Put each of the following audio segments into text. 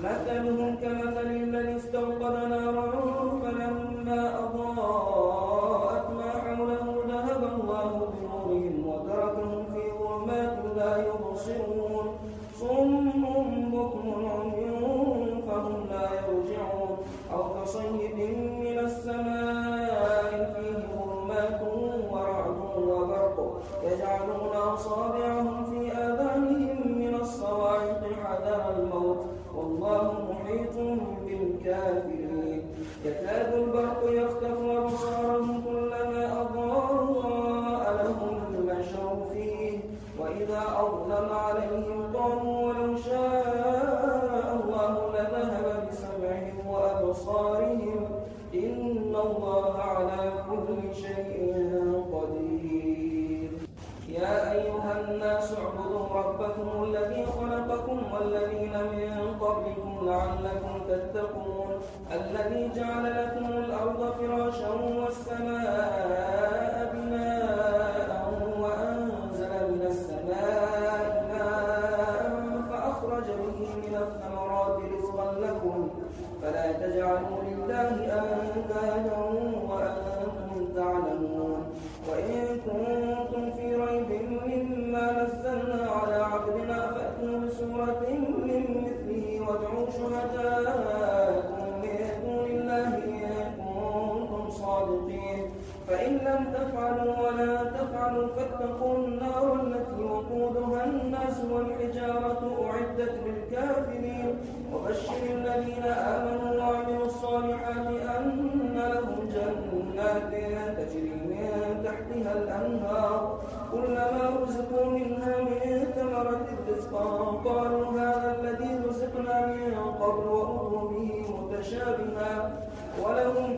Let them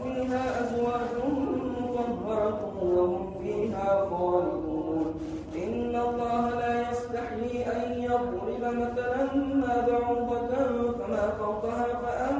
فيها أزواج مطهرة وهم فيها خالدون. إن الله لا يستحيي أن يضرب مثلا ما بعوضة فما فوقها فأما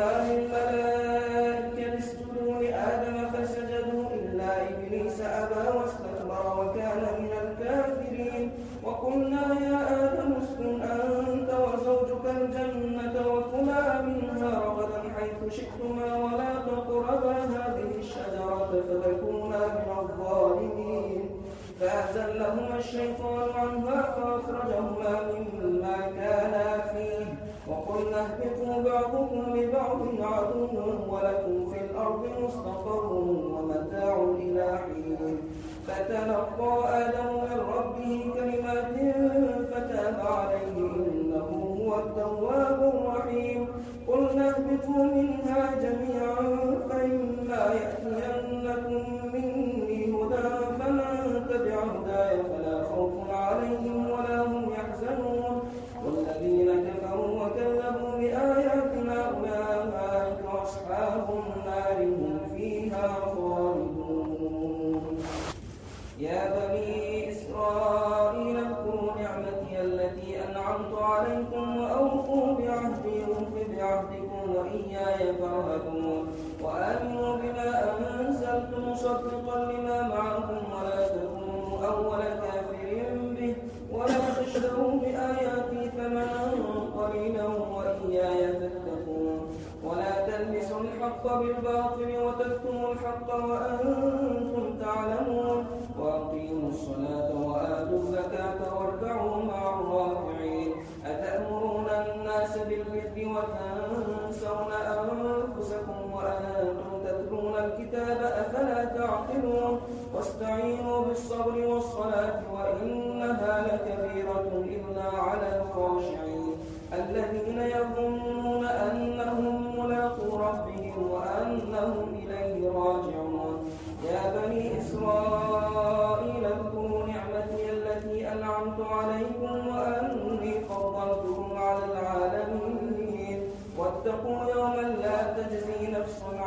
الله الملائكة اسجدوا لآدم فسجدوا إلا إبليس أبى واستكبر وكان من الكافرين. وقلنا يا آدم اسكن أنت وزوجك الجنة وكلا منها رغدا حيث شئتما ولا تقربا هذه الشجرة فتكونا من الظالمين. فأزلهما الشيطان عنها فأخرجهما مما كانا فيه. وقلنا اهبطوا بعضكم من فتلقى آدم من ربه كلمات فتاب عليه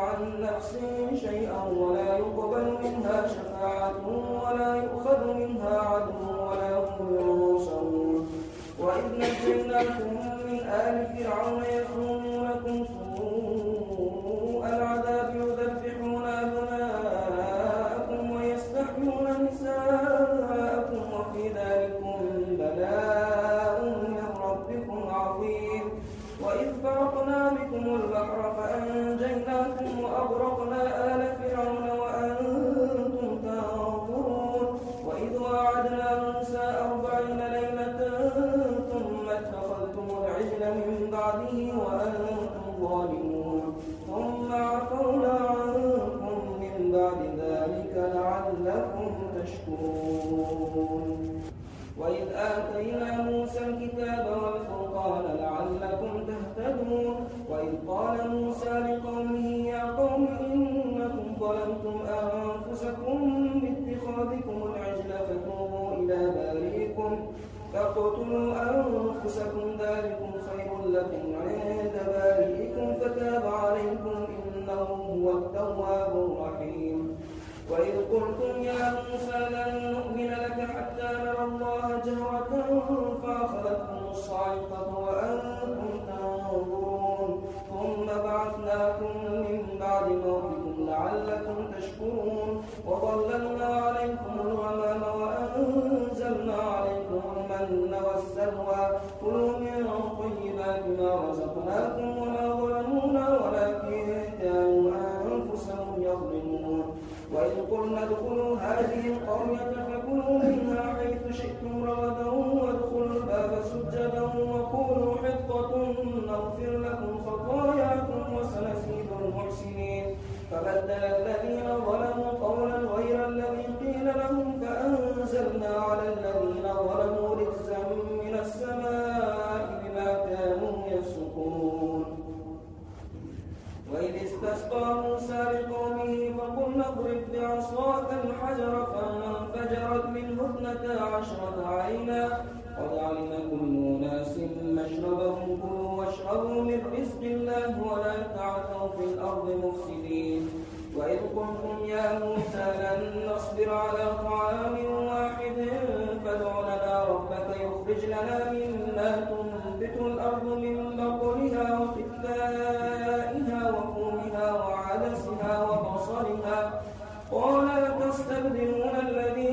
عن نفس شيئا ولا يقبل منها شفاعة ولا يؤخذ منها عدل ولا هم ينصرون. وإذ نجيناكم من آل فرعون يكونون فبدل الذين ظلموا قولا غير الذي قيل لهم فأنزلنا على الذين ظلموا رجزا من السماء بما كانوا يفسقون. وإذ استسقى موسى لقومه فقلنا اضرب بعصاك الحجر فانفجرت منه اثنتا عشرة عينا قد علم كل ناس مشربهم كلهم وابتغوا من رزق الله ولا تعثوا في الأرض مفسدين. وإذ قلتم يا موسى لن نصبر على طعام واحد فادع لنا ربك يخرج لنا مما تنبت الأرض من وقثائها وفومها وعدسها قال تستبدلون الذي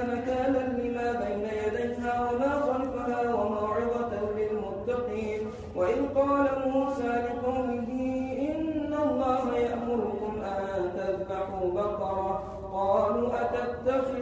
تتخذ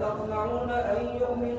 تطمعون أن يؤمنوا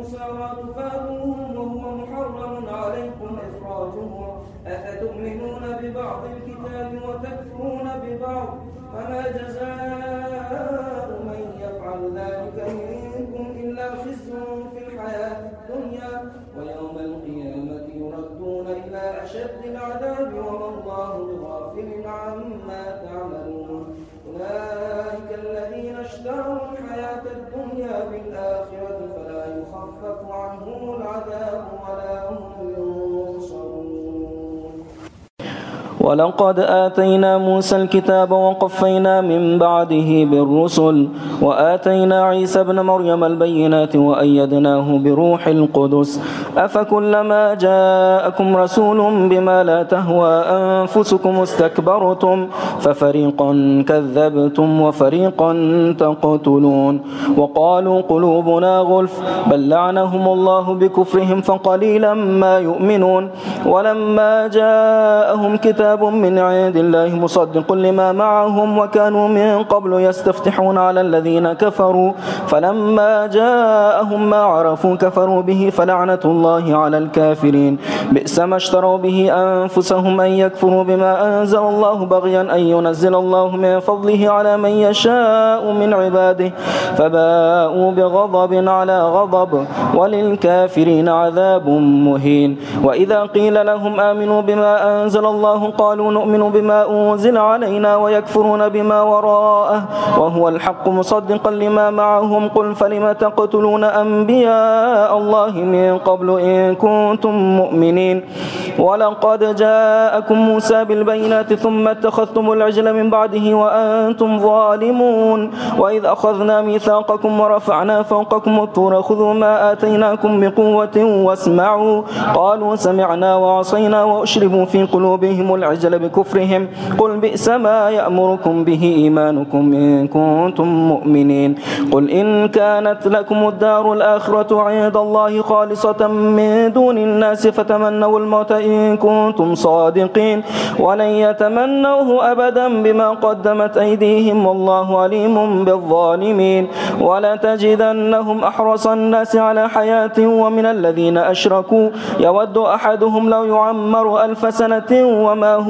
أسارى وهو محرم عليكم إخراجهم. أفتؤمنون ببعض الكتاب وتكفرون ببعض؟ فما جزاء ولا ولقد آتينا موسى الكتاب وقفينا من بعده بالرسل وآتينا عيسى ابن مريم البينات وأيدناه بروح القدس. أفكلما جاءكم رسول بما لا تهوى أنفسكم استكبرتم ففريقا كذبتم وفريقا تقتلون. وقالوا قلوبنا غلف بل لعنهم الله بكفرهم فقليلا ما يؤمنون. ولما جاءهم كتاب من عند الله مصدق لما معهم وكانوا من قبل يستفتحون على الذين كفروا. فلما جاءهم ما عرفوا كفروا به فلعنة الله على الكافرين. بئس ما اشتروا به أنفسهم أن يكفروا بما أنزل الله بغيا أن ينزل الله من فضله على من يشاء من عباده. فباءوا بغضب على غضب وللكافرين عذاب مهين. وإذا قيل لهم آمنوا بما أنزل الله قالوا نؤمن بما أنزل علينا ويكفرون بما وراءه وهو الحق مصدقا لما معهم قل فلم تقتلون أنبياء الله من قبل إن كنتم مؤمنين ولقد جاءكم موسى بالبينات ثم اتخذتم العجل من بعده وأنتم ظالمون وإذ أخذنا ميثاقكم ورفعنا فوقكم الطور خذوا ما آتيناكم بقوة واسمعوا قالوا سمعنا وعصينا وأشربوا في قلوبهم العجل بكفرهم قل بئس ما يأمركم به إيمانكم إن كنتم مؤمنين قل إن كانت لكم الدار الآخرة عند الله خالصة من دون الناس فتمنوا الموت إن كنتم صادقين ولن يتمنوه أبدا بما قدمت أيديهم والله عليم بالظالمين ولتجدنهم أحرص الناس على حياة ومن الذين أشركوا يود أحدهم لو يعمر ألف سنة وما هو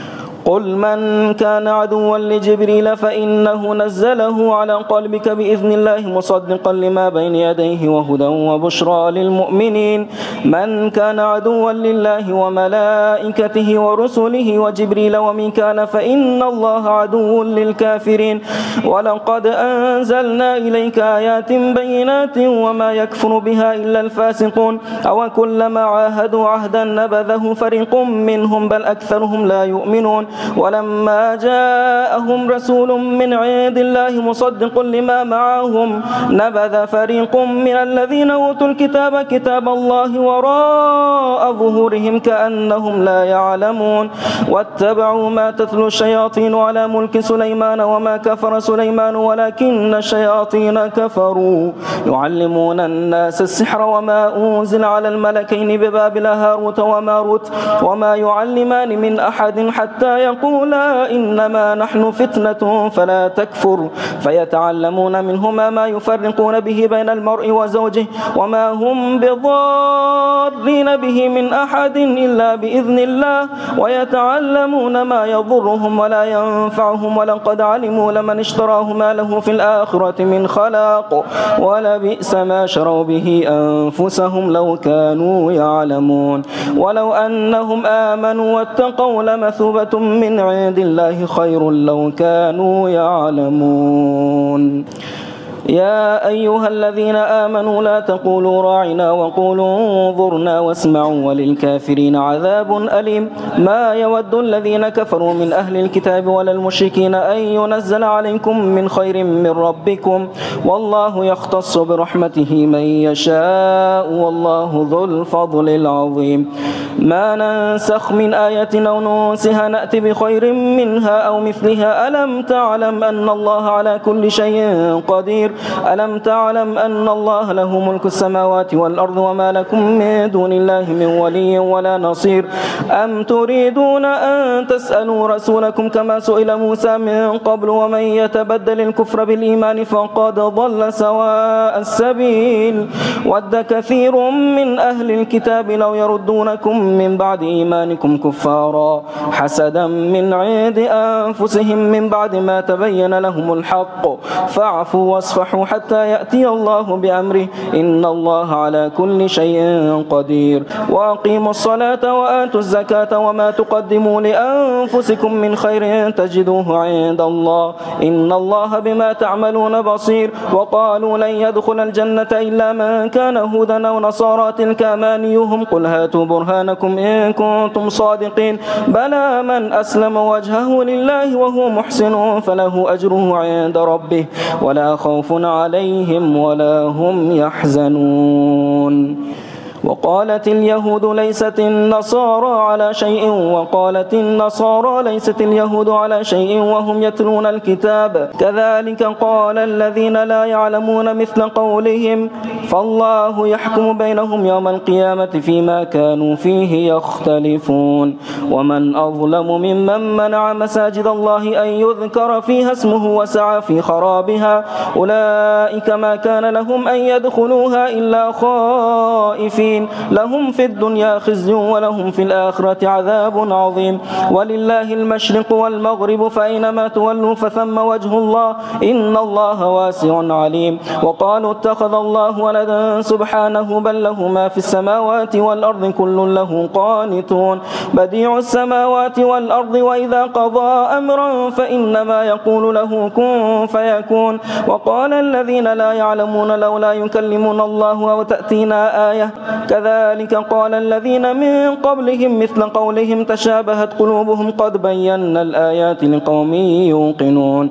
قل من كان عدوا لجبريل فإنه نزله على قلبك بإذن الله مصدقا لما بين يديه وهدى وبشرى للمؤمنين. من كان عدوا لله وملائكته ورسله وجبريل وميكال فإن الله عدو للكافرين. ولقد أنزلنا إليك آيات بينات وما يكفر بها إلا الفاسقون. أو كلما عاهدوا عهدا نبذه فريق منهم بل أكثرهم لا يؤمنون. ولما جاءهم رسول من عند الله مصدق لما معهم نبذ فريق من الذين أوتوا الكتاب كتاب الله وراء ظهورهم كأنهم لا يعلمون. واتبعوا ما تتلو الشياطين على ملك سليمان وما كفر سليمان ولكن الشياطين كفروا. يعلمون الناس السحر وما أنزل على الملكين ببابل هاروت وماروت وما يعلمان من أحد حتى يقولا إنما نحن فتنة فلا تكفر فيتعلمون منهما ما يفرقون به بين المرء وزوجه وما هم بضارين به من أحد إلا بإذن الله ويتعلمون ما يضرهم ولا ينفعهم ولقد علموا لمن اشتراه ما له في الآخرة من خلاق ولبئس ما شروا به أنفسهم لو كانوا يعلمون ولو أنهم آمنوا واتقوا لمثوبة من عند الله خير لو كانوا يعلمون. يا أيها الذين آمنوا لا تقولوا راعنا وقولوا انظرنا واسمعوا وللكافرين عذاب أليم. ما يود الذين كفروا من أهل الكتاب ولا المشركين أن ينزل عليكم من خير من ربكم. والله يختص برحمته من يشاء والله ذو الفضل العظيم. ما ننسخ من آية أو ننسها نأتي بخير منها أو مثلها. ألم تعلم أن الله على كل شيء قدير؟ ألم تعلم أن الله له ملك السماوات والأرض وما لكم من دون الله من ولي ولا نصير؟ أم تريدون أن تسألوا رسولكم كما سئل موسى من قبل ومن يتبدل الكفر بالإيمان فقد ضل سواء السبيل؟ ود كثير من أهل الكتاب لو يردونكم من بعد إيمانكم كفارا. حسدا من عند أنفسهم من بعد ما تبين لهم الحق. فاعفوا واصفحوا حتى يأتي الله بأمره. إن الله على كل شيء قدير. وأقيموا الصلاة وآتوا الزكاة وما تقدموا لأنفسكم من خير تجدوه عند الله. إن الله بما تعملون بصير. وقالوا لن يدخل الجنة إلا من كان هودا أو نصارى. تلك أمانيهم. قل هاتوا برهانكم إن كنتم صادقين. بلى من أسلم وجهه لله وهو محسن فله أجره عند ربه. ولا خوف عليهم ولا هم يحزنون وقالت اليهود ليست النصارى على شيء وقالت النصارى ليست اليهود على شيء وهم يتلون الكتاب. كذلك قال الذين لا يعلمون مثل قولهم فالله يحكم بينهم يوم القيامة فيما كانوا فيه يختلفون. ومن أظلم ممن منع مساجد الله أن يذكر فيها اسمه وسعى في خرابها أولئك ما كان لهم أن يدخلوها إلا خائفين. الظالمين. لهم في الدنيا خزي ولهم في الآخرة عذاب عظيم. ولله المشرق والمغرب فأينما تولوا فثم وجه الله. إن الله واسع عليم. وقالوا اتخذ الله ولدا سبحانه بل له ما في السماوات والأرض كل له قانتون. بديع السماوات والأرض وإذا قضى أمرا فإنما يقول له كن فيكون. وقال الذين لا يعلمون لولا يكلمون الله أو تأتينا آية. كذلك قال الذين من قبلهم مثل قولهم تشابهت قلوبهم قد بينا الآيات لقوم يوقنون.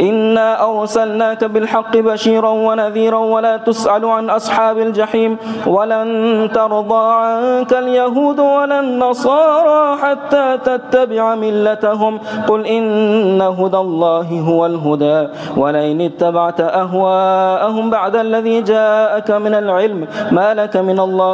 إنا أرسلناك بالحق بشيرا ونذيرا ولا تسأل عن أصحاب الجحيم ولن ترضى عنك اليهود ولا النصارى حتى تتبع ملتهم. قل إن هدى الله هو الهدى. ولئن اتبعت أهواءهم بعد الذي جاءك من العلم ما لك من الله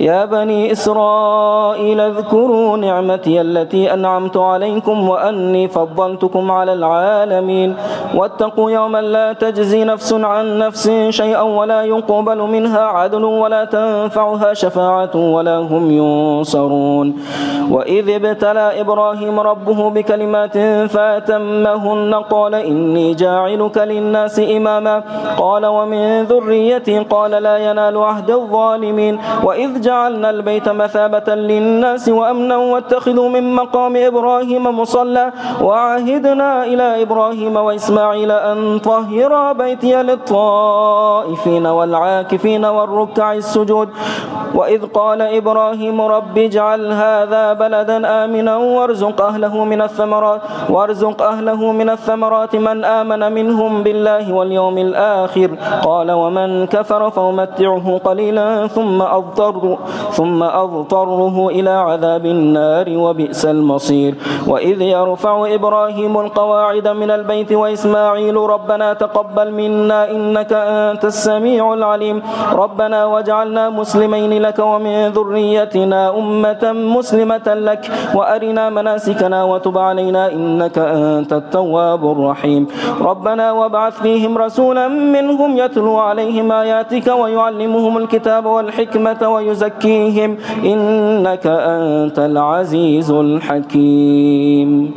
يا بني إسرائيل اذكروا نعمتي التي أنعمت عليكم وأني فضلتكم على العالمين. واتقوا يوما لا تجزي نفس عن نفس شيئا ولا يقبل منها عدل ولا تنفعها شفاعة ولا هم ينصرون. وإذ ابتلى إبراهيم ربه بكلمات فأتمهن قال إني جاعلك للناس إماما. قال ومن ذريتي قال لا ينال عهد الظالمين. وإذ جعلنا البيت مثابة للناس وأمنا واتخذوا من مقام إبراهيم مصلى وعهدنا إلى إبراهيم وإسماعيل أن طهر بيتي للطائفين والعاكفين والركع السجود. وإذ قال إبراهيم رب اجعل هذا بلدا آمنا وارزق أهله من الثمرات وارزق أهله من الثمرات من آمن منهم بالله واليوم الآخر. قال ومن كفر فأمتعه قليلا ثم أضطر. ثم أضطره إلى عذاب النار وبئس المصير. وإذ يرفع إبراهيم القواعد من البيت وإسماعيل ربنا تقبل منا إنك أنت السميع العليم. ربنا واجعلنا مسلمين لك ومن ذريتنا أمة مسلمة لك. وأرنا مناسكنا وتب علينا إنك أنت التواب الرحيم. ربنا وابعث فيهم رسولا منهم يتلو عليهم آياتك ويعلمهم الكتاب والحكمة ويزكيهم إنك أنت العزيز الحكيم.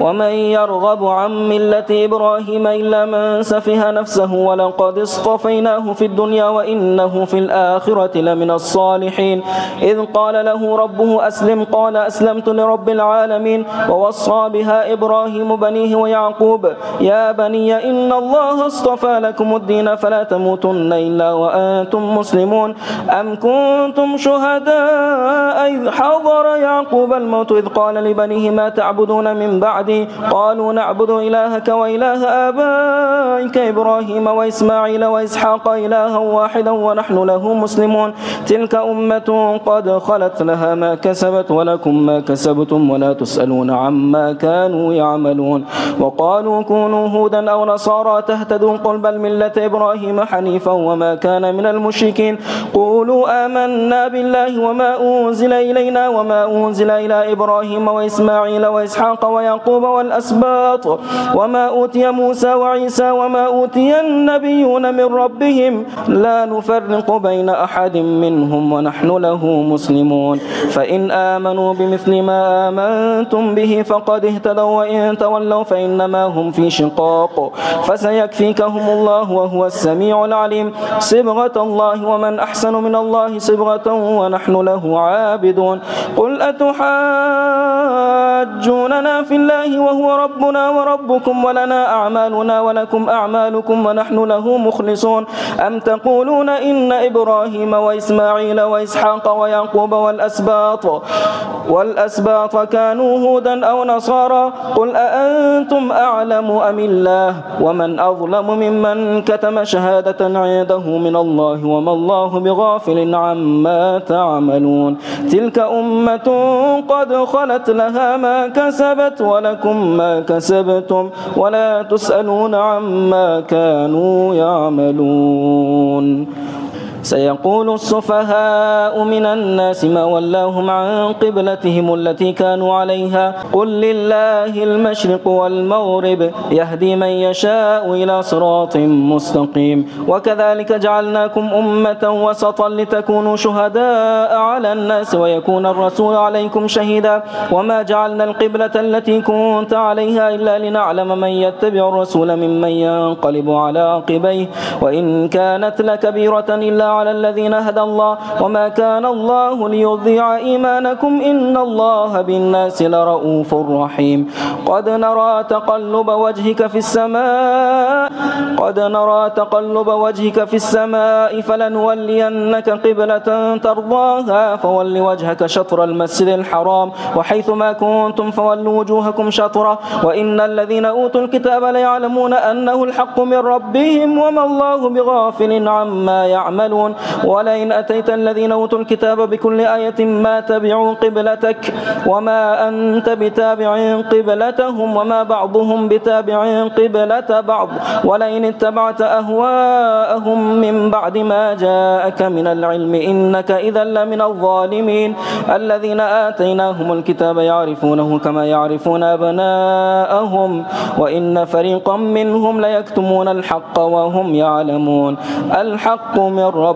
ومن يرغب عن ملة إبراهيم إلا من سفه نفسه ولقد اصطفيناه في الدنيا وإنه في الآخرة لمن الصالحين إذ قال له ربه أسلم قال أسلمت لرب العالمين ووصى بها إبراهيم بنيه ويعقوب يا بني إن الله اصطفى لكم الدين فلا تموتن إلا وأنتم مسلمون أم كنتم شهداء إذ حضر يعقوب الموت إذ قال لبنيه ما تعبدون من بعد بعدي قالوا نعبد إلهك وإله آبائك إبراهيم وإسماعيل وإسحاق إلها واحدا ونحن له مسلمون. تلك أمة قد خلت لها ما كسبت ولكم ما كسبتم ولا تسألون عما كانوا يعملون. وقالوا كونوا هودا أو نصارى تهتدوا قل بل ملة إبراهيم حنيفا وما كان من المشركين. قولوا آمنا بالله وما أنزل إلينا وما أنزل إلى إبراهيم وإسماعيل وإسحاق ويعقوب يعقوب والأسباط وما أوتي موسى وعيسى وما أوتي النبيون من ربهم لا نفرق بين أحد منهم ونحن له مسلمون. فإن آمنوا بمثل ما آمنتم به فقد اهتدوا وإن تولوا فإنما هم في شقاق. فسيكفيكهم الله وهو السميع العليم. صبغة الله ومن أحسن من الله صبغة ونحن له عابدون. قل أتحاجوننا في الله الله وهو ربنا وربكم ولنا أعمالنا ولكم أعمالكم ونحن له مخلصون. أم تقولون إن إبراهيم وإسماعيل وإسحاق ويعقوب والأسباط والأسباط كانوا هودا أو نصارى؟ قل أأنتم أعلم أم الله؟ ومن أظلم ممن كتم شهادة عنده من الله وما الله بغافل عما تعملون. تلك أمة قد خلت لها ما كسبت ولكم ما كسبتم ولا تسألون عما كانوا يعملون سيقول السفهاء من الناس ما ولاهم عن قبلتهم التي كانوا عليها. قل لله المشرق والمغرب يهدي من يشاء إلى صراط مستقيم. وكذلك جعلناكم أمة وسطا لتكونوا شهداء على الناس ويكون الرسول عليكم شهيدا. وما جعلنا القبلة التي كنت عليها إلا لنعلم من يتبع الرسول ممن ينقلب على عقبيه. وإن كانت لكبيرة إلا على الذين هدى الله وما كان الله ليضيع إيمانكم إن الله بالناس لرؤوف رحيم. قد نرى تقلب وجهك في السماء قد نرى تقلب وجهك في السماء فلنولينك قبلة ترضاها فول وجهك شطر المسجد الحرام وحيث ما كنتم فولوا وجوهكم شطرة. وإن الذين أوتوا الكتاب ليعلمون أنه الحق من ربهم وما الله بغافل عما يعملون. يعلمون. ولئن أتيت الذين أوتوا الكتاب بكل آية ما تبعوا قبلتك وما أنت بتابع قبلتهم وما بعضهم بتابع قبلة بعض. ولئن اتبعت أهواءهم من بعد ما جاءك من العلم إنك إذا لمن الظالمين. الذين آتيناهم الكتاب يعرفونه كما يعرفون أبناءهم. وإن فريقا منهم ليكتمون الحق وهم يعلمون. الحق من رب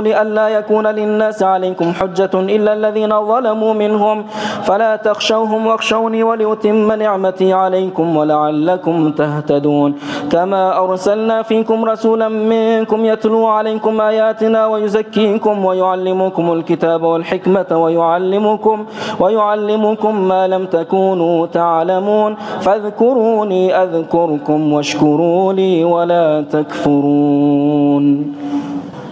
لئلا يكون للناس عليكم حجة إلا الذين ظلموا منهم. فلا تخشوهم واخشوني ولأتم نعمتي عليكم ولعلكم تهتدون. كما أرسلنا فيكم رسولا منكم يتلو عليكم آياتنا ويزكيكم ويعلمكم الكتاب والحكمة ويعلمكم ويعلمكم ما لم تكونوا تعلمون. فاذكروني أذكركم واشكروا لي ولا تكفرون.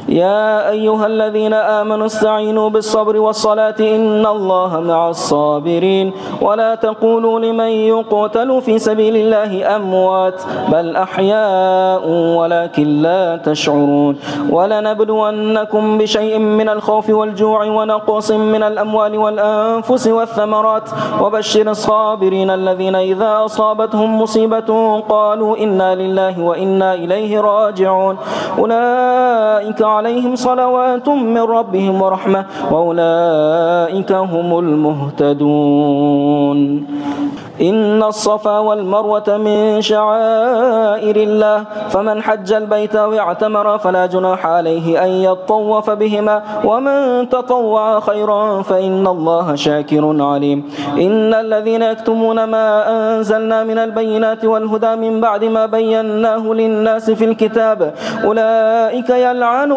يا أيها الذين آمنوا استعينوا بالصبر والصلاة إن الله مع الصابرين ولا تقولوا لمن يقتل في سبيل الله أموات بل أحياء ولكن لا تشعرون ولنبلونكم بشيء من الخوف والجوع ونقص من الأموال والأنفس والثمرات وبشر الصابرين الذين إذا أصابتهم مصيبة قالوا إنا لله وإنا إليه راجعون. أولئك عليهم صلوات من ربهم ورحمة وأولئك هم المهتدون. إن الصفا والمروة من شعائر الله فمن حج البيت أو اعتمر فلا جناح عليه أن يطوف بهما ومن تطوع خيرا فإن الله شاكر عليم. إن الذين يكتمون ما أنزلنا من البينات والهدى من بعد ما بيناه للناس في الكتاب أولئك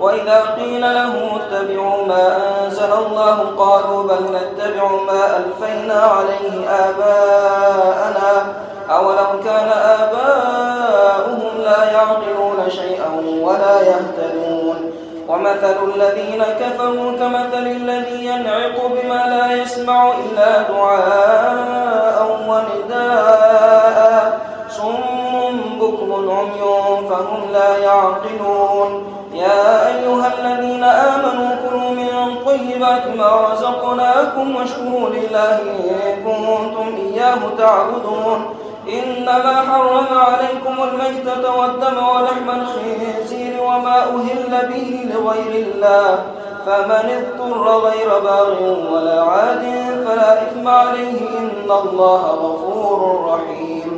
وإذا قيل له اتبعوا ما أنزل الله قالوا بل نتبع ما ألفينا عليه آباءنا. أولو كان آباؤهم لا يعقلون شيئا ولا يهتدون. ومثل الذين كفروا كمثل الذي ينعق بما لا يسمع إلا دعاء ونداء. صم بكم عمي فهم لا يعقلون. يا أيها الذين آمنوا كلوا من طيبات ما رزقناكم واشكروا لله إن كنتم إياه تعبدون. إنما حرم عليكم الميتة والدم ولحم الخنزير وما أهل به لغير الله. فمن اضطر غير باغ ولا عاد فلا إثم عليه. إن الله غفور رحيم.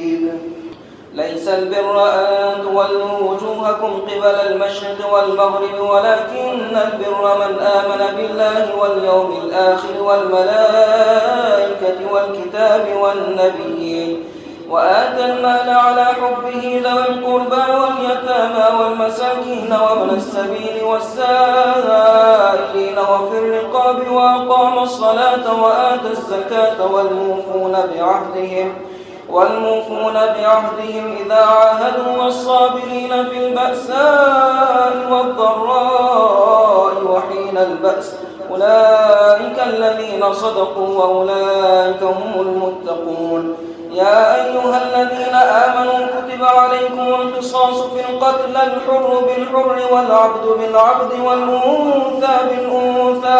ليس البر أن تولوا وجوهكم قبل المشرق والمغرب ولكن البر من آمن بالله واليوم الآخر والملائكة والكتاب والنبيين. وآتى المال على حبه ذوي القربى واليتامى والمساكين وابن السبيل والسائلين وفي الرقاب وأقام الصلاة وآتى الزكاة والموفون بعهدهم. والموفون بعهدهم إذا عاهدوا والصابرين في البأساء والضراء وحين البأس. أولئك الذين صدقوا وأولئك هم المتقون. يا أيها الذين آمنوا كتب عليكم القصاص في القتل الحر بالحر والعبد بالعبد والأنثى بالأنثى.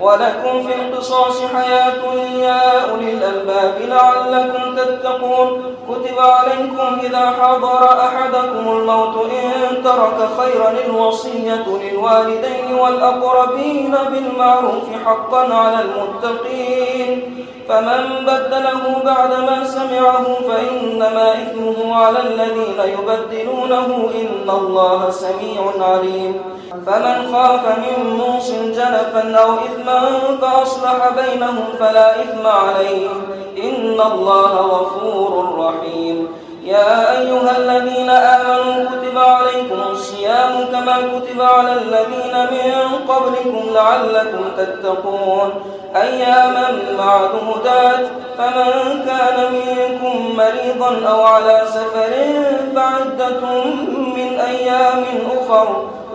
ولكم في القصاص حياة يا أولي الألباب لعلكم تتقون. كتب عليكم إذا حضر أحدكم الموت إن ترك خيرا الوصية للوالدين والأقربين بالمعروف حقا على المتقين. فمن بدله بعدما سمعه فإنما إثمه على الذين يبدلونه إن الله سميع عليم. فمن خاف من موص جنفا أو إثما فأصلح بينهم فلا إثم عليه. إن الله غفور رحيم. يا أيها الذين آمنوا كتب عليكم الصيام كما كتب على الذين من قبلكم لعلكم تتقون. أياما معدودات. فمن كان منكم مريضا أو على سفر فعدة من أيام أخر.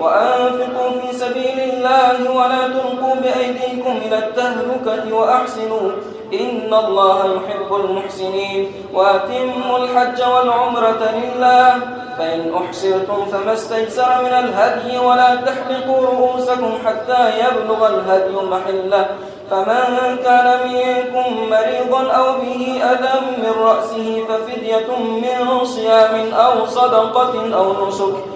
وأنفقوا في سبيل الله ولا تلقوا بأيديكم إلى التهلكة وأحسنوا إن الله يحب المحسنين وأتموا الحج والعمرة لله فإن أحسرتم فما استيسر من الهدي ولا تحلقوا رؤوسكم حتى يبلغ الهدي محله فمن كان منكم مريضا أو به أذى من رأسه ففدية من صيام أو صدقة أو نسك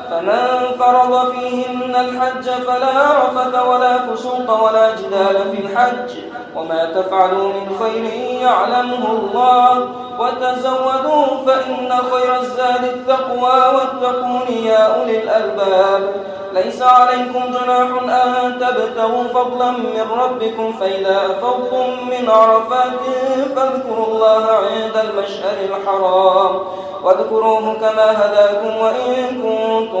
فمن فرض فيهن الحج فلا رفث ولا فسوق ولا جدال في الحج وما تفعلوا من خير يعلمه الله وتزودوا فإن خير الزاد التقوى واتقون يا أولي الألباب ليس عليكم جناح أن تبتغوا فضلا من ربكم فإذا أفضتم من عرفات فاذكروا الله عند المشهر الحرام واذكروه كما هداكم وإن كنتم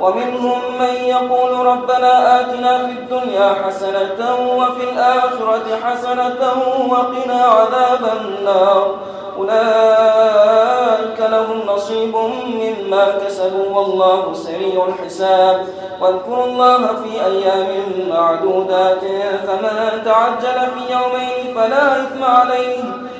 ومنهم من يقول ربنا آتنا في الدنيا حسنة وفي الآخرة حسنة وقنا عذاب النار. أولئك لهم نصيب مما كسبوا والله سريع الحساب. واذكروا الله في أيام معدودات. فمن تعجل في يومين فلا إثم عليه.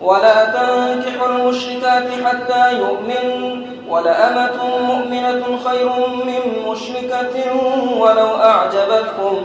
ولا تنكحوا المشركات حتى يؤمن ولأمة مؤمنة خير من مشركة ولو أعجبتكم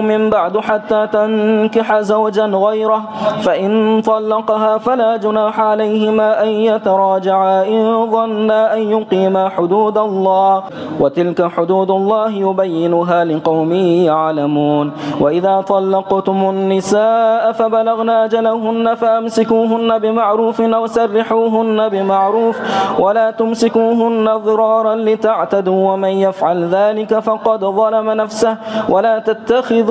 من بعد حتى تنكح زوجا غيره فإن طلقها فلا جناح عليهما أن يتراجعا إن ظنا أن يقيما حدود الله وتلك حدود الله يبينها لقوم يعلمون. وإذا طلقتم النساء فبلغن أجلهن فأمسكوهن بمعروف أو سرحوهن بمعروف ولا تمسكوهن ضرارا لتعتدوا ومن يفعل ذلك فقد ظلم نفسه ولا تتخذوا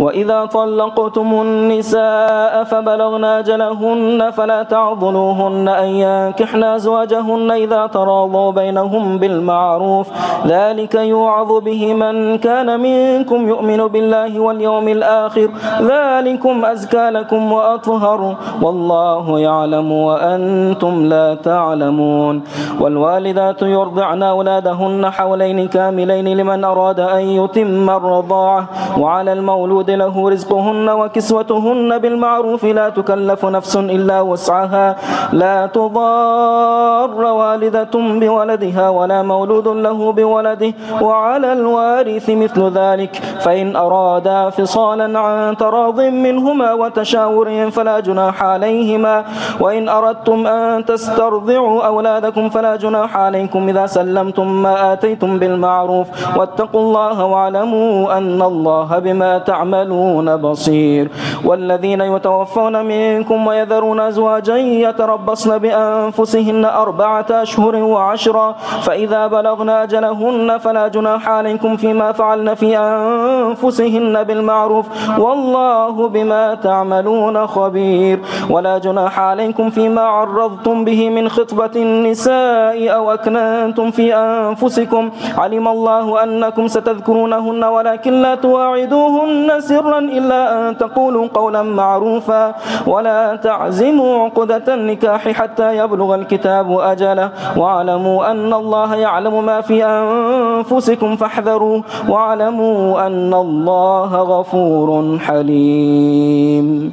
وإذا طلقتم النساء فبلغن أجلهن فلا تعضلوهن أن ينكحن أزواجهن إذا تراضوا بينهم بالمعروف. ذلك يوعظ به من كان منكم يؤمن بالله واليوم الآخر. ذلكم أزكى لكم وأطهر. والله يعلم وأنتم لا تعلمون. والوالدات يرضعن أولادهن حولين كاملين لمن أراد أن يتم الرضاعة. وعلى المولود له رزقهن وكسوتهن بالمعروف لا تكلف نفس إلا وسعها. لا تضار والدة بولدها ولا مولود له بولده. وعلى الوارث مثل ذلك. فإن أرادا فصالا عن تراض منهما وتشاور فلا جناح عليهما. وإن أردتم أن تسترضعوا أولادكم فلا جناح عليكم. إذا سلمتم ما آتيتم بالمعروف واتقوا الله واعلموا أن الله بما تعمل تعملون بصير. والذين يتوفون منكم ويذرون أزواجا يتربصن بأنفسهن أربعة أشهر وعشرا فإذا بلغن أجلهن فلا جناح عليكم فيما فعلن في أنفسهن بالمعروف. والله بما تعملون خبير. ولا جناح عليكم فيما عرضتم به من خطبة النساء أو أكننتم في أنفسكم. علم الله أنكم ستذكرونهن ولكن لا تواعدوهن سرا إلا أن تقولوا قولا معروفا ولا تعزموا عقدة النكاح حتى يبلغ الكتاب أجله. واعلموا أن الله يعلم ما في أنفسكم فاحذروا. واعلموا أن الله غفور حليم.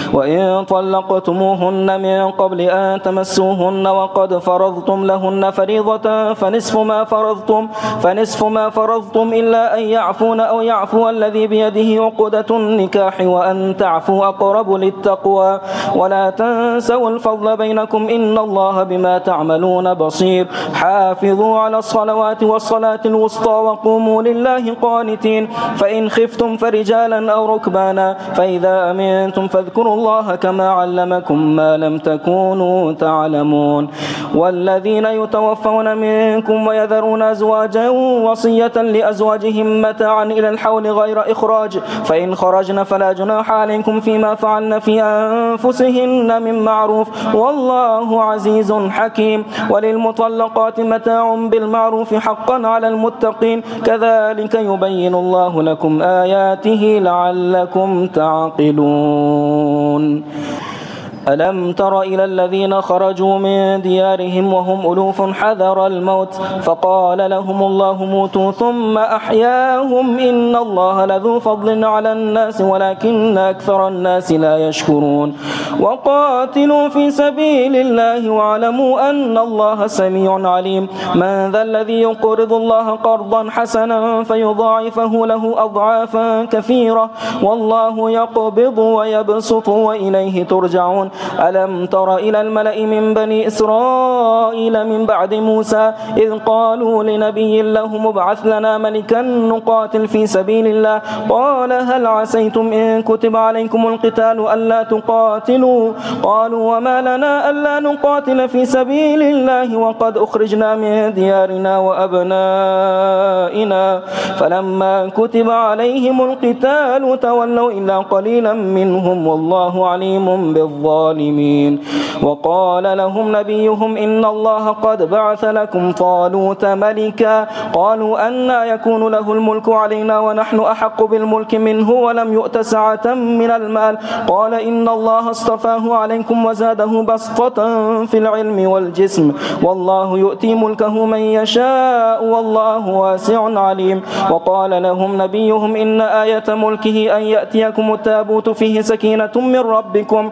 وإن طلقتموهن من قبل أن تمسوهن وقد فرضتم لهن فريضة فنصف ما فرضتم فنصف ما فرضتم إلا أن يعفون أو يعفو الذي بيده عقدة النكاح وأن تعفوا أقرب للتقوى. ولا تنسوا الفضل بينكم إن الله بما تعملون بصير. حافظوا على الصلوات والصلاة الوسطى وقوموا لله قانتين. فإن خفتم فرجالا أو ركبانا فإذا أمنتم فاذكروا الله كما علمكم ما لم تكونوا تعلمون. والذين يتوفون منكم ويذرون أزواجا وصية لأزواجهم متاعا إلى الحول غير إخراج فإن خرجن فلا جناح عليكم فيما فعلن في أنفسهن من معروف. والله عزيز حكيم. وللمطلقات متاع بالمعروف حقا على المتقين. كذلك يبين الله لكم آياته لعلكم تعقلون. يعلمون ألم تر إلى الذين خرجوا من ديارهم وهم ألوف حذر الموت فقال لهم الله موتوا ثم أحياهم إن الله لذو فضل على الناس ولكن أكثر الناس لا يشكرون وقاتلوا في سبيل الله واعلموا أن الله سميع عليم من ذا الذي يقرض الله قرضا حسنا فيضاعفه له أضعافا كثيرة والله يقبض ويبسط وإليه ترجعون ألم تر إلى الملأ من بني إسرائيل من بعد موسى إذ قالوا لنبي له مبعث لنا ملكا نقاتل في سبيل الله قال هل عسيتم إن كتب عليكم القتال ألا تقاتلوا قالوا وما لنا ألا نقاتل في سبيل الله وقد أخرجنا من ديارنا وأبنائنا فلما كتب عليهم القتال تولوا إلا قليلا منهم والله عليم بالظالمين الظالمين. وقال لهم نبيهم إن الله قد بعث لكم طالوت ملكا. قالوا أنا يكون له الملك علينا ونحن أحق بالملك منه ولم يؤت سعة من المال. قال إن الله اصطفاه عليكم وزاده بسطة في العلم والجسم. والله يؤتي ملكه من يشاء والله واسع عليم. وقال لهم نبيهم إن آية ملكه أن يأتيكم التابوت فيه سكينة من ربكم.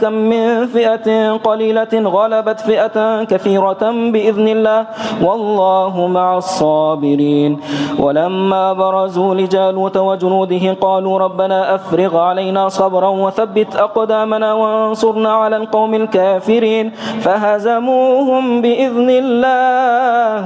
كم من فئة قليلة غلبت فئة كثيرة بإذن الله. والله مع الصابرين. ولما برزوا لجالوت وجنوده قالوا ربنا أفرغ علينا صبرا وثبت أقدامنا وانصرنا على القوم الكافرين. فهزموهم بإذن الله.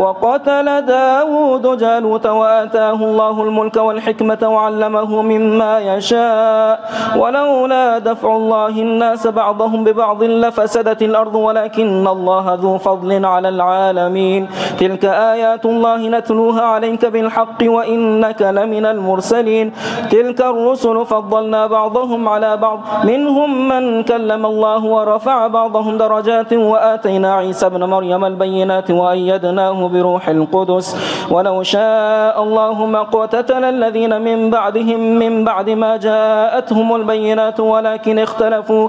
وقتل داود جالوت وآتاه الله الملك والحكمة وعلمه مما يشاء. ولولا دفع الله الناس بعضهم ببعض لفسدت الأرض ولكن الله ذو فضل على العالمين. تلك آيات الله نتلوها عليك بالحق وإنك لمن المرسلين. تلك الرسل فضلنا بعضهم على بعض. منهم من كلم الله ورفع بعضهم درجات وآتينا عيسى ابن مريم البينات وأيدناه بروح القدس. ولو شاء الله ما قتتل الذين من بعدهم من بعد ما جاءتهم البينات ولكن اختلفوا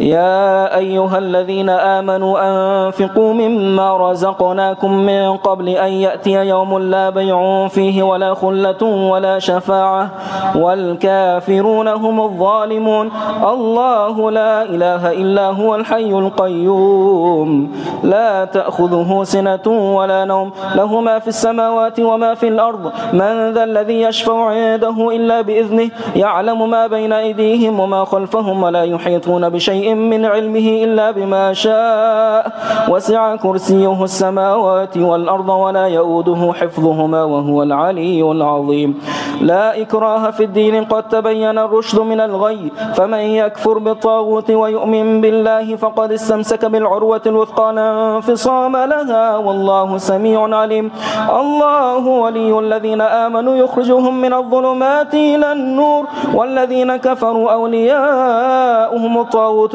يا أيها الذين آمنوا أنفقوا مما رزقناكم من قبل أن يأتي يوم لا بيع فيه ولا خلة ولا شفاعة. والكافرون هم الظالمون. الله لا إله إلا هو الحي القيوم. لا تأخذه سنة ولا نوم. له ما في السماوات وما في الأرض. من ذا الذي يشفع عنده إلا بإذنه. يعلم ما بين أيديهم وما خلفهم ولا يحيطون بشيء من علمه إلا بما شاء. وسع كرسيه السماوات والأرض ولا يؤوده حفظهما وهو العلي العظيم. لا إكراه في الدين قد تبين الرشد من الغي. فمن يكفر بالطاغوت ويؤمن بالله فقد استمسك بالعروة الوثقى لا انفصام لها والله سميع عليم. الله ولي الذين آمنوا يخرجهم من الظلمات إلى النور. والذين كفروا أولياؤهم الطاغوت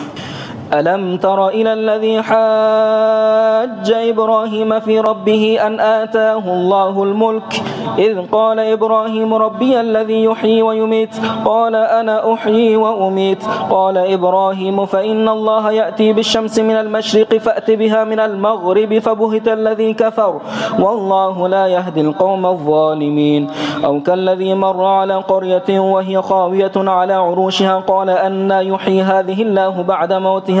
ألم تر إلى الذي حاج إبراهيم في ربه أن آتاه الله الملك؟ إذ قال إبراهيم ربي الذي يحيي ويميت. قال أنا أحيي وأميت. قال إبراهيم فإن الله يأتي بالشمس من المشرق فأت بها من المغرب فبهت الذي كفر. والله لا يهدي القوم الظالمين. أو كالذي مر على قرية وهي خاوية على عروشها. قال أن يحيي هذه الله بعد موتها.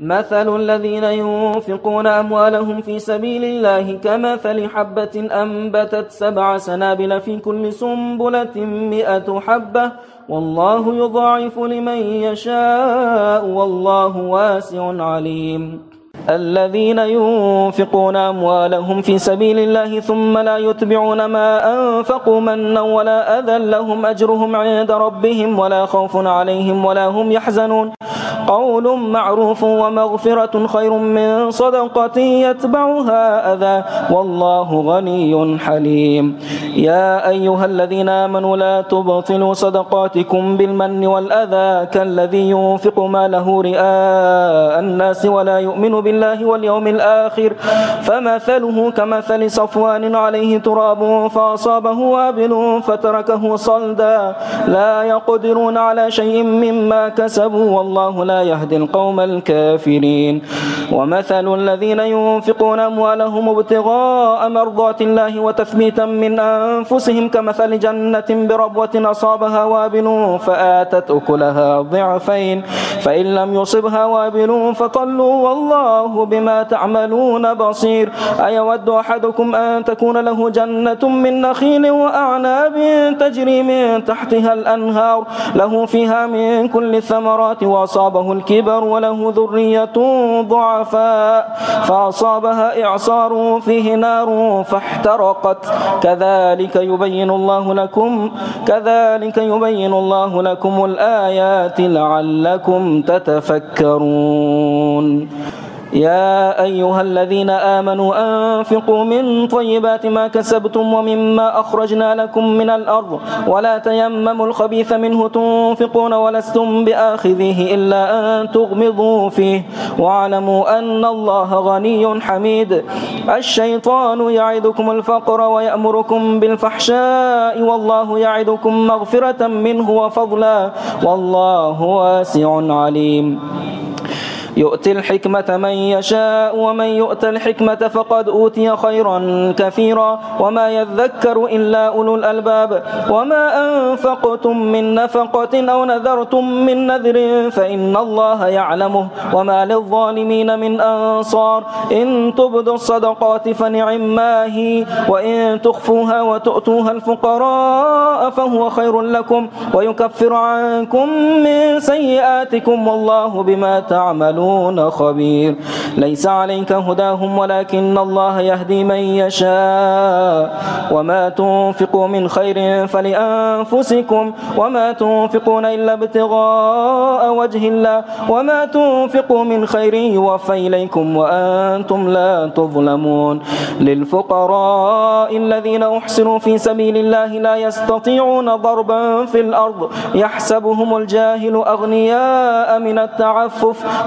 مثل الذين ينفقون أموالهم في سبيل الله كمثل حبة أنبتت سبع سنابل في كل سنبلة مئة حبة. والله يضاعف لمن يشاء والله واسع عليم. الذين ينفقون أموالهم في سبيل الله ثم لا يتبعون ما أنفقوا منا ولا أذى لهم أجرهم عند ربهم ولا خوف عليهم ولا هم يحزنون. قول معروف ومغفرة خير من صدقة يتبعها أذى والله غني حليم. يا أيها الذين آمنوا لا تبطلوا صدقاتكم بالمن والأذى كالذي ينفق ماله رئاء الناس ولا يؤمن بالله واليوم الآخر. فمثله كمثل صفوان عليه تراب فأصابه وابل فتركه صلدا. لا يقدرون على شيء مما كسبوا والله لا يهدي القوم الكافرين. ومثل الذين ينفقون أموالهم ابتغاء مرضات الله وتثبيتا من أنفسهم كمثل جنة بربوة أصابها وابل فآتت أكلها ضعفين. فإن لم يصبها وابل فطلوا والله بما تعملون بصير. أيود أحدكم أن تكون له جنة من نخيل وأعناب تجري من تحتها الأنهار. له فيها من كل الثمرات وأصابه الكبر وله ذرية ضعفاء فأصابها إعصار فيه نار فاحترقت. كذلك يبين الله لكم كذلك يبين الله لكم الآيات لعلكم تتفكرون. يا أيها الذين آمنوا أنفقوا من طيبات ما كسبتم ومما أخرجنا لكم من الأرض ولا تيمموا الخبيث منه تنفقون ولستم بآخذه إلا أن تغمضوا فيه واعلموا أن الله غني حميد الشيطان يعدكم الفقر ويأمركم بالفحشاء والله يعدكم مغفرة منه وفضلا والله واسع عليم يؤتي الحكمة من يشاء ومن يؤت الحكمة فقد أوتي خيرا كثيرا. وما يذكر إلا أولو الألباب. وما أنفقتم من نفقة أو نذرتم من نذر فإن الله يعلمه. وما للظالمين من أنصار. إن تبدوا الصدقات فنعم ما هي وإن تخفوها وتؤتوها الفقراء فهو خير لكم. ويكفر عنكم من سيئاتكم والله بما تعملون. تعملون خبير. ليس عليك هداهم ولكن الله يهدي من يشاء. وما تنفقوا من خير فلأنفسكم وما تنفقون إلا ابتغاء وجه الله. وما تنفقوا من خير يوفى إليكم وأنتم لا تظلمون. للفقراء الذين أحسنوا في سبيل الله لا يستطيعون ضربا في الأرض. يحسبهم الجاهل أغنياء من التعفف.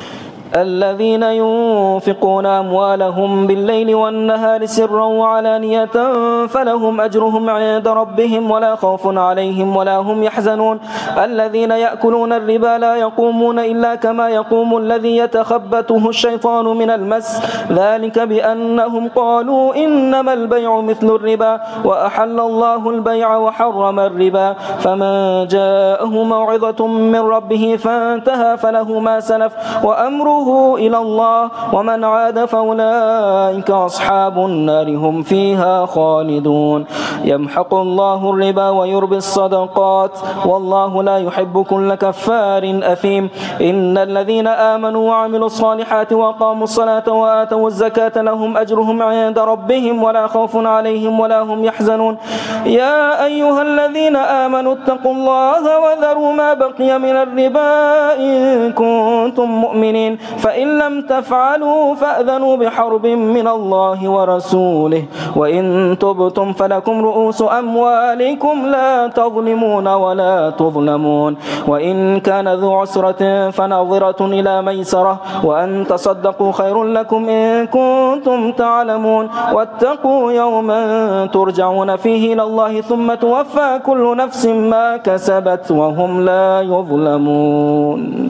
الذين ينفقون أموالهم بالليل والنهار سرا وعلانية فلهم أجرهم عند ربهم ولا خوف عليهم ولا هم يحزنون. الذين يأكلون الربا لا يقومون إلا كما يقوم الذي يتخبته الشيطان من المس. ذلك بأنهم قالوا إنما البيع مثل الربا وأحل الله البيع وحرم الربا. فمن جاءه موعظة من ربه فانتهى فله ما سلف. وأمره أمره إلى الله ومن عاد فأولئك أصحاب النار هم فيها خالدون. يمحق الله الربا ويربي الصدقات والله لا يحب كل كفار أثيم. إن الذين آمنوا وعملوا الصالحات وقاموا الصلاة وآتوا الزكاة لهم أجرهم عند ربهم ولا خوف عليهم ولا هم يحزنون. يا أيها الذين آمنوا اتقوا الله وذروا ما بقي من الربا إن كنتم مؤمنين. فإن لم تفعلوا فأذنوا بحرب من الله ورسوله. وإن تبتم فلكم رؤوس أموالكم لا تظلمون ولا تظلمون. وإن كان ذو عسرة فنظرة إلى ميسرة. وأن تصدقوا خير لكم إن كنتم تعلمون. واتقوا يوما ترجعون فيه إلى الله ثم توفى كل نفس ما كسبت وهم لا يظلمون.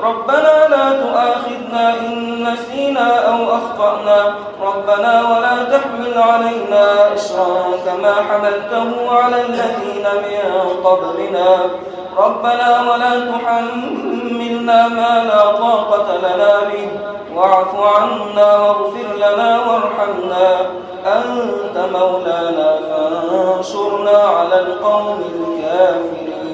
ربنا لا تؤاخذنا إن نسينا أو أخطأنا. ربنا ولا تحمل علينا إسرا كما حملته على الذين من قبلنا. ربنا ولا تحملنا ما لا طاقة لنا به. واعف عنا واغفر لنا وارحمنا. أنت مولانا فانصرنا على القوم الكافرين.